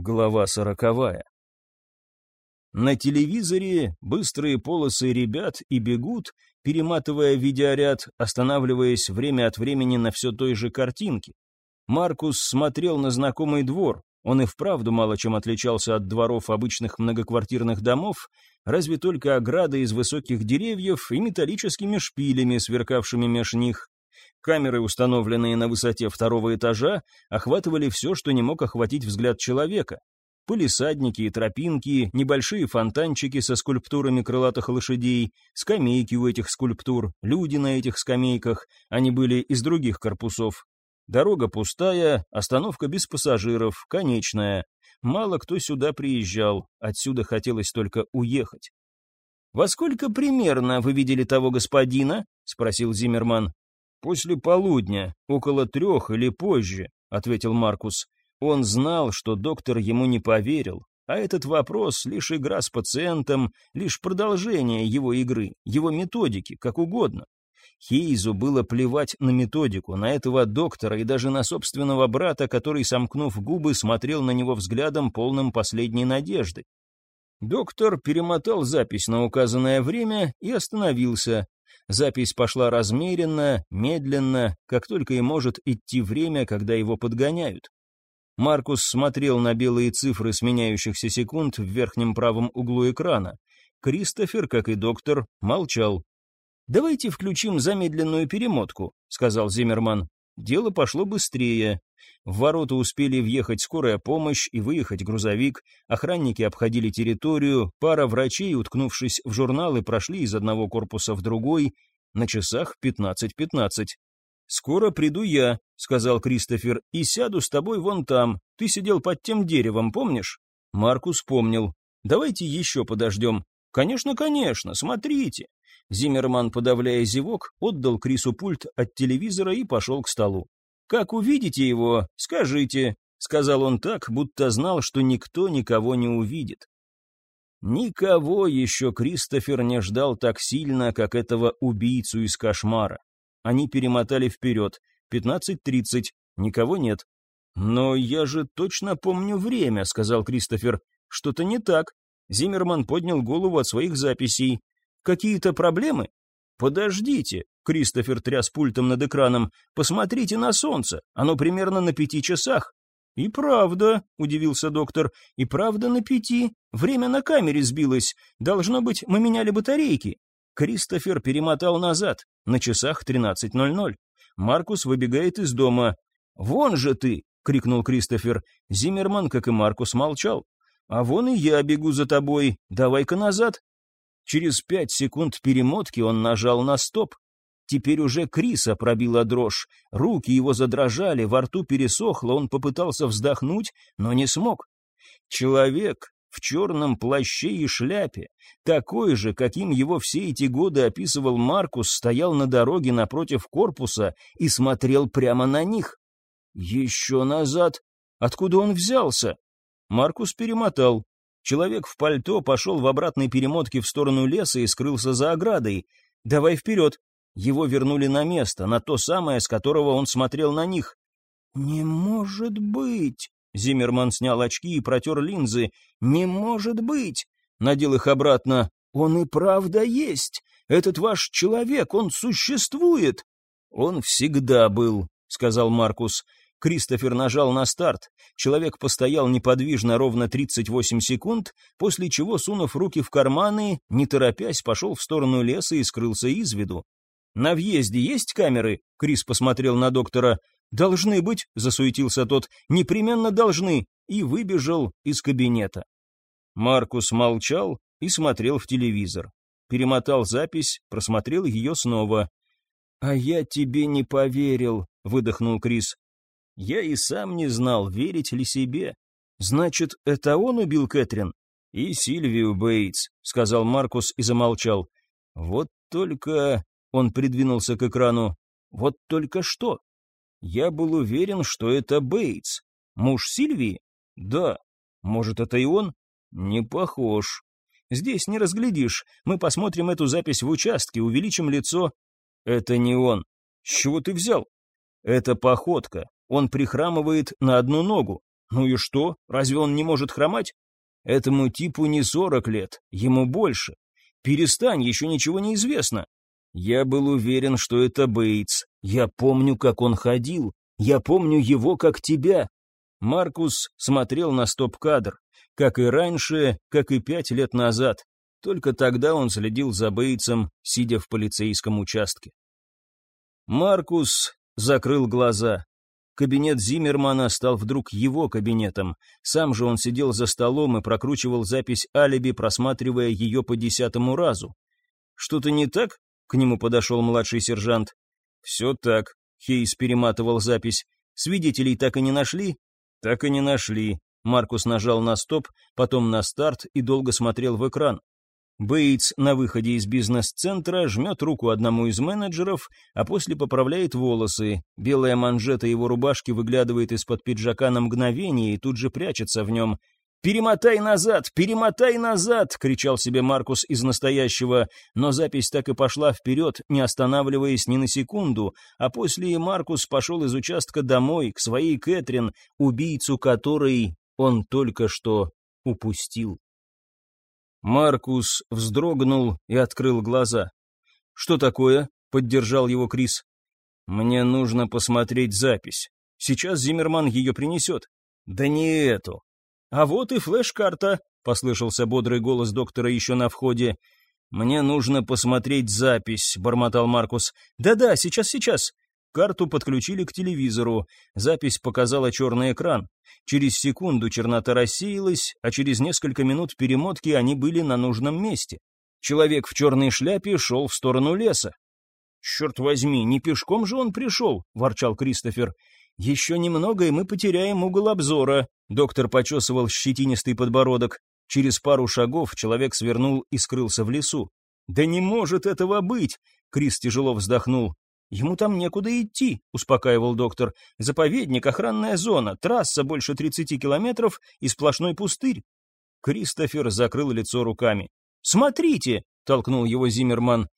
Глава сороковая. На телевизоре быстрые полосы ребят и бегут, перематывая видеоряд, останавливаясь время от времени на все той же картинке. Маркус смотрел на знакомый двор. Он и вправду мало чем отличался от дворов обычных многоквартирных домов, разве только ограда из высоких деревьев и металлическими шпилями, сверкавшими меж них. Камеры, установленные на высоте второго этажа, охватывали все, что не мог охватить взгляд человека. Полисадники и тропинки, небольшие фонтанчики со скульптурами крылатых лошадей, скамейки у этих скульптур, люди на этих скамейках, они были из других корпусов. Дорога пустая, остановка без пассажиров, конечная. Мало кто сюда приезжал, отсюда хотелось только уехать. «Во сколько примерно вы видели того господина?» — спросил Зиммерман. «После полудня, около трех или позже», — ответил Маркус. Он знал, что доктор ему не поверил, а этот вопрос — лишь игра с пациентом, лишь продолжение его игры, его методики, как угодно. Хейзу было плевать на методику, на этого доктора и даже на собственного брата, который, сомкнув губы, смотрел на него взглядом, полным последней надежды. Доктор перемотал запись на указанное время и остановился, Запись пошла размеренно, медленно, как только и может идти время, когда его подгоняют. Маркус смотрел на белые цифры сменяющихся секунд в верхнем правом углу экрана. Кристофер, как и доктор, молчал. «Давайте включим замедленную перемотку», — сказал Зиммерман. Дело пошло быстрее. В ворота успели въехать скорая помощь и выехать грузовик, охранники обходили территорию, пара врачей, уткнувшись в журналы, прошли из одного корпуса в другой, на часах 15-15. «Скоро приду я», — сказал Кристофер, — «и сяду с тобой вон там. Ты сидел под тем деревом, помнишь?» Маркус помнил. «Давайте еще подождем». «Конечно, конечно, смотрите». Зиммерман, подавляя зевок, отдал Крису пульт от телевизора и пошел к столу. «Как увидите его, скажите», — сказал он так, будто знал, что никто никого не увидит. Никого еще Кристофер не ждал так сильно, как этого убийцу из кошмара. Они перемотали вперед. 15.30. Никого нет. «Но я же точно помню время», — сказал Кристофер. «Что-то не так». Зиммерман поднял голову от своих записей. Какие-то проблемы? Подождите, Кристофер тряс пультом над экраном. Посмотрите на солнце, оно примерно на пяти часах. И правда, удивился доктор, и правда на пяти. Время на камере сбилось. Должно быть, мы меняли батарейки. Кристофер перемотал назад. На часах 13.00. Маркус выбегает из дома. «Вон же ты!» — крикнул Кристофер. Зиммерман, как и Маркус, молчал. «А вон и я бегу за тобой. Давай-ка назад». Через пять секунд перемотки он нажал на стоп. Теперь уже Криса пробила дрожь. Руки его задрожали, во рту пересохло, он попытался вздохнуть, но не смог. Человек в черном плаще и шляпе, такой же, каким его все эти годы описывал Маркус, стоял на дороге напротив корпуса и смотрел прямо на них. Еще назад. Откуда он взялся? Маркус перемотал. Человек в пальто пошел в обратной перемотке в сторону леса и скрылся за оградой. «Давай вперед!» Его вернули на место, на то самое, с которого он смотрел на них. «Не может быть!» Зиммерман снял очки и протер линзы. «Не может быть!» Надел их обратно. «Он и правда есть! Этот ваш человек, он существует!» «Он всегда был», — сказал Маркус. Кристофер нажал на старт. Человек постоял неподвижно ровно 38 секунд, после чего, сунув руки в карманы, не торопясь, пошел в сторону леса и скрылся из виду. «На въезде есть камеры?» — Крис посмотрел на доктора. «Должны быть», — засуетился тот, — «непременно должны», и выбежал из кабинета. Маркус молчал и смотрел в телевизор. Перемотал запись, просмотрел ее снова. «А я тебе не поверил», — выдохнул Крис. Я и сам не знал, верить ли себе. Значит, это он убил Кэтрин? И Сильвию Бейтс, сказал Маркус и замолчал. Вот только... Он придвинулся к экрану. Вот только что? Я был уверен, что это Бейтс. Муж Сильвии? Да. Может, это и он? Не похож. Здесь не разглядишь. Мы посмотрим эту запись в участке, увеличим лицо. Это не он. С чего ты взял? Это походка. Он прихрамывает на одну ногу. Ну и что? Разве он не может хромать? Этому типу не сорок лет, ему больше. Перестань, еще ничего не известно. Я был уверен, что это Бейтс. Я помню, как он ходил. Я помню его, как тебя. Маркус смотрел на стоп-кадр, как и раньше, как и пять лет назад. Только тогда он следил за Бейтсом, сидя в полицейском участке. Маркус закрыл глаза. Кабинет Зиммермана стал вдруг его кабинетом. Сам же он сидел за столом и прокручивал запись алиби, просматривая ее по десятому разу. «Что-то не так?» — к нему подошел младший сержант. «Все так», — Хейс перематывал запись. «Свидетелей так и не нашли?» «Так и не нашли». Маркус нажал на стоп, потом на старт и долго смотрел в экран. Бейтс на выходе из бизнес-центра жмет руку одному из менеджеров, а после поправляет волосы. Белая манжета его рубашки выглядывает из-под пиджака на мгновение и тут же прячется в нем. «Перемотай назад! Перемотай назад!» — кричал себе Маркус из настоящего, но запись так и пошла вперед, не останавливаясь ни на секунду, а после Маркус пошел из участка домой, к своей Кэтрин, убийцу которой он только что упустил. Маркус вздрогнул и открыл глаза. «Что такое?» — поддержал его Крис. «Мне нужно посмотреть запись. Сейчас Зиммерман ее принесет». «Да не эту». «А вот и флеш-карта», — послышался бодрый голос доктора еще на входе. «Мне нужно посмотреть запись», — бормотал Маркус. «Да-да, сейчас-сейчас». Карту подключили к телевизору. Запись показала черный экран. Через секунду чернота рассеялась, а через несколько минут перемотки они были на нужном месте. Человек в черной шляпе шел в сторону леса. «Черт возьми, не пешком же он пришел», — ворчал Кристофер. «Еще немного, и мы потеряем угол обзора», — доктор почесывал щетинистый подбородок. Через пару шагов человек свернул и скрылся в лесу. «Да не может этого быть!» — Крис тяжело вздохнул. «Ему там некуда идти», — успокаивал доктор. «Заповедник, охранная зона, трасса больше 30 километров и сплошной пустырь». Кристофер закрыл лицо руками. «Смотрите!» — толкнул его Зиммерман.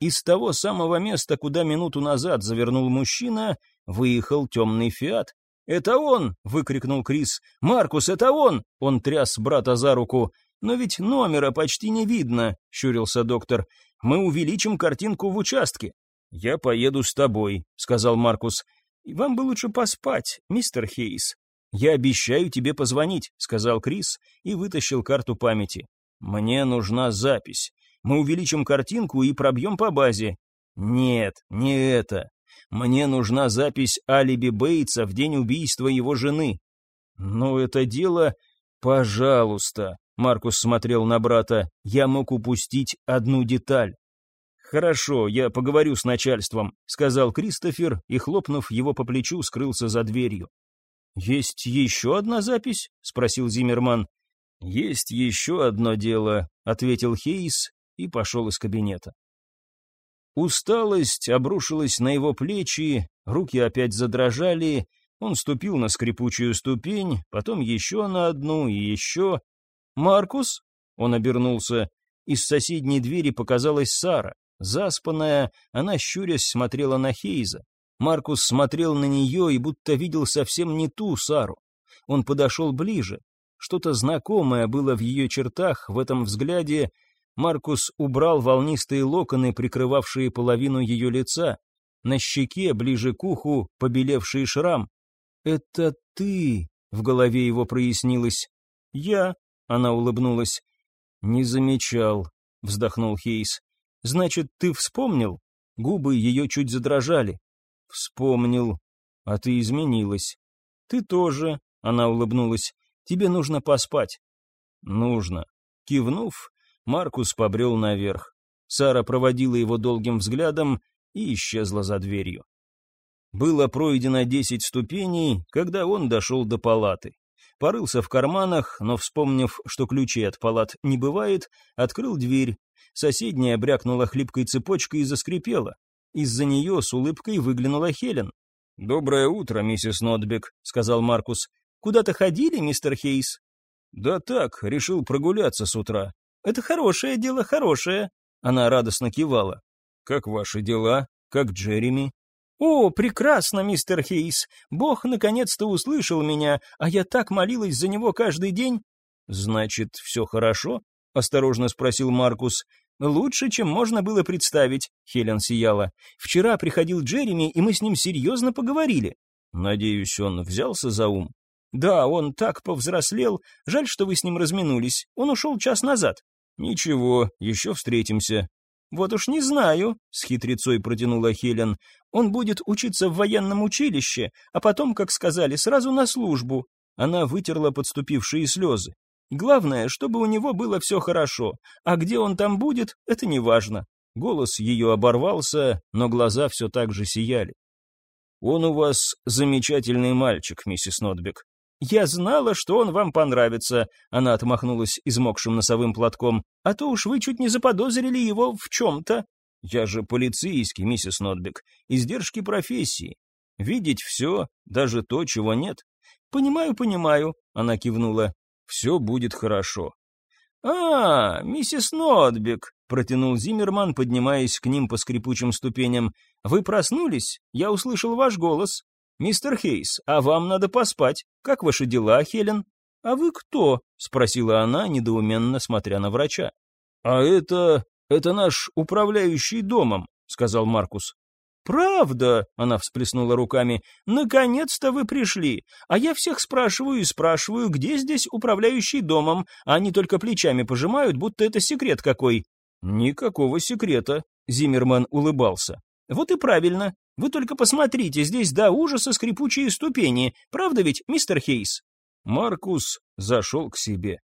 Из того самого места, куда минуту назад завернул мужчина, выехал темный фиат. «Это он!» — выкрикнул Крис. «Маркус, это он!» — он тряс брата за руку. «Но ведь номера почти не видно», — щурился доктор. «Мы увеличим картинку в участке. «Я поеду с тобой», — сказал Маркус. «И вам бы лучше поспать, мистер Хейс». «Я обещаю тебе позвонить», — сказал Крис и вытащил карту памяти. «Мне нужна запись. Мы увеличим картинку и пробьем по базе». «Нет, не это. Мне нужна запись алиби Бейтса в день убийства его жены». «Но это дело...» «Пожалуйста», — Маркус смотрел на брата, — «я мог упустить одну деталь». «Хорошо, я поговорю с начальством», — сказал Кристофер и, хлопнув его по плечу, скрылся за дверью. «Есть еще одна запись?» — спросил Зиммерман. «Есть еще одно дело», — ответил Хейс и пошел из кабинета. Усталость обрушилась на его плечи, руки опять задрожали, он ступил на скрипучую ступень, потом еще на одну и еще. «Маркус?» — он обернулся. Из соседней двери показалась Сара. Заспанная, она, щурясь, смотрела на Хейза. Маркус смотрел на нее и будто видел совсем не ту Сару. Он подошел ближе. Что-то знакомое было в ее чертах, в этом взгляде. Маркус убрал волнистые локоны, прикрывавшие половину ее лица. На щеке, ближе к уху, побелевший шрам. «Это ты!» — в голове его прояснилось. «Я!» — она улыбнулась. «Не замечал», — вздохнул Хейс. Значит, ты вспомнил? Губы ее чуть задрожали. Вспомнил. А ты изменилась. Ты тоже, она улыбнулась. Тебе нужно поспать. Нужно. Кивнув, Маркус побрел наверх. Сара проводила его долгим взглядом и исчезла за дверью. Было пройдено десять ступеней, когда он дошел до палаты. Порылся в карманах, но, вспомнив, что ключей от палат не бывает, открыл дверь Соседняя брякнула хлипкой цепочкой и заскрипела. Из-за нее с улыбкой выглянула Хелен. «Доброе утро, миссис Нотбек», — сказал Маркус. «Куда-то ходили, мистер Хейс?» «Да так, решил прогуляться с утра». «Это хорошее дело, хорошее», — она радостно кивала. «Как ваши дела? Как Джереми?» «О, прекрасно, мистер Хейс! Бог наконец-то услышал меня, а я так молилась за него каждый день!» «Значит, все хорошо?» — осторожно спросил Маркус. «Лучше, чем можно было представить», — Хелен сияла. «Вчера приходил Джереми, и мы с ним серьезно поговорили». «Надеюсь, он взялся за ум?» «Да, он так повзрослел. Жаль, что вы с ним разминулись. Он ушел час назад». «Ничего, еще встретимся». «Вот уж не знаю», — с хитрецой протянула Хелен. «Он будет учиться в военном училище, а потом, как сказали, сразу на службу». Она вытерла подступившие слезы. «Главное, чтобы у него было все хорошо, а где он там будет, это не важно». Голос ее оборвался, но глаза все так же сияли. «Он у вас замечательный мальчик, миссис Нотбек. «Я знала, что он вам понравится», — она отмахнулась измокшим носовым платком. «А то уж вы чуть не заподозрили его в чем-то». «Я же полицейский, миссис Нотбек. Издержки профессии. Видеть все, даже то, чего нет». «Понимаю, понимаю», — она кивнула. «Все будет хорошо». «А, миссис Нотбек», — протянул Зиммерман, поднимаясь к ним по скрипучим ступеням. «Вы проснулись? Я услышал ваш голос. «Мистер Хейс, а вам надо поспать. Как ваши дела, Хелен?» «А вы кто?» — спросила она, недоуменно смотря на врача. «А это... это наш управляющий домом», — сказал Маркус. «Правда?» — она всплеснула руками. «Наконец-то вы пришли. А я всех спрашиваю и спрашиваю, где здесь управляющий домом, а они только плечами пожимают, будто это секрет какой». «Никакого секрета», — Зиммерман улыбался. «Вот и правильно. Вы только посмотрите, здесь до ужаса скрипучие ступени. Правда ведь, мистер Хейс?» Маркус зашел к себе.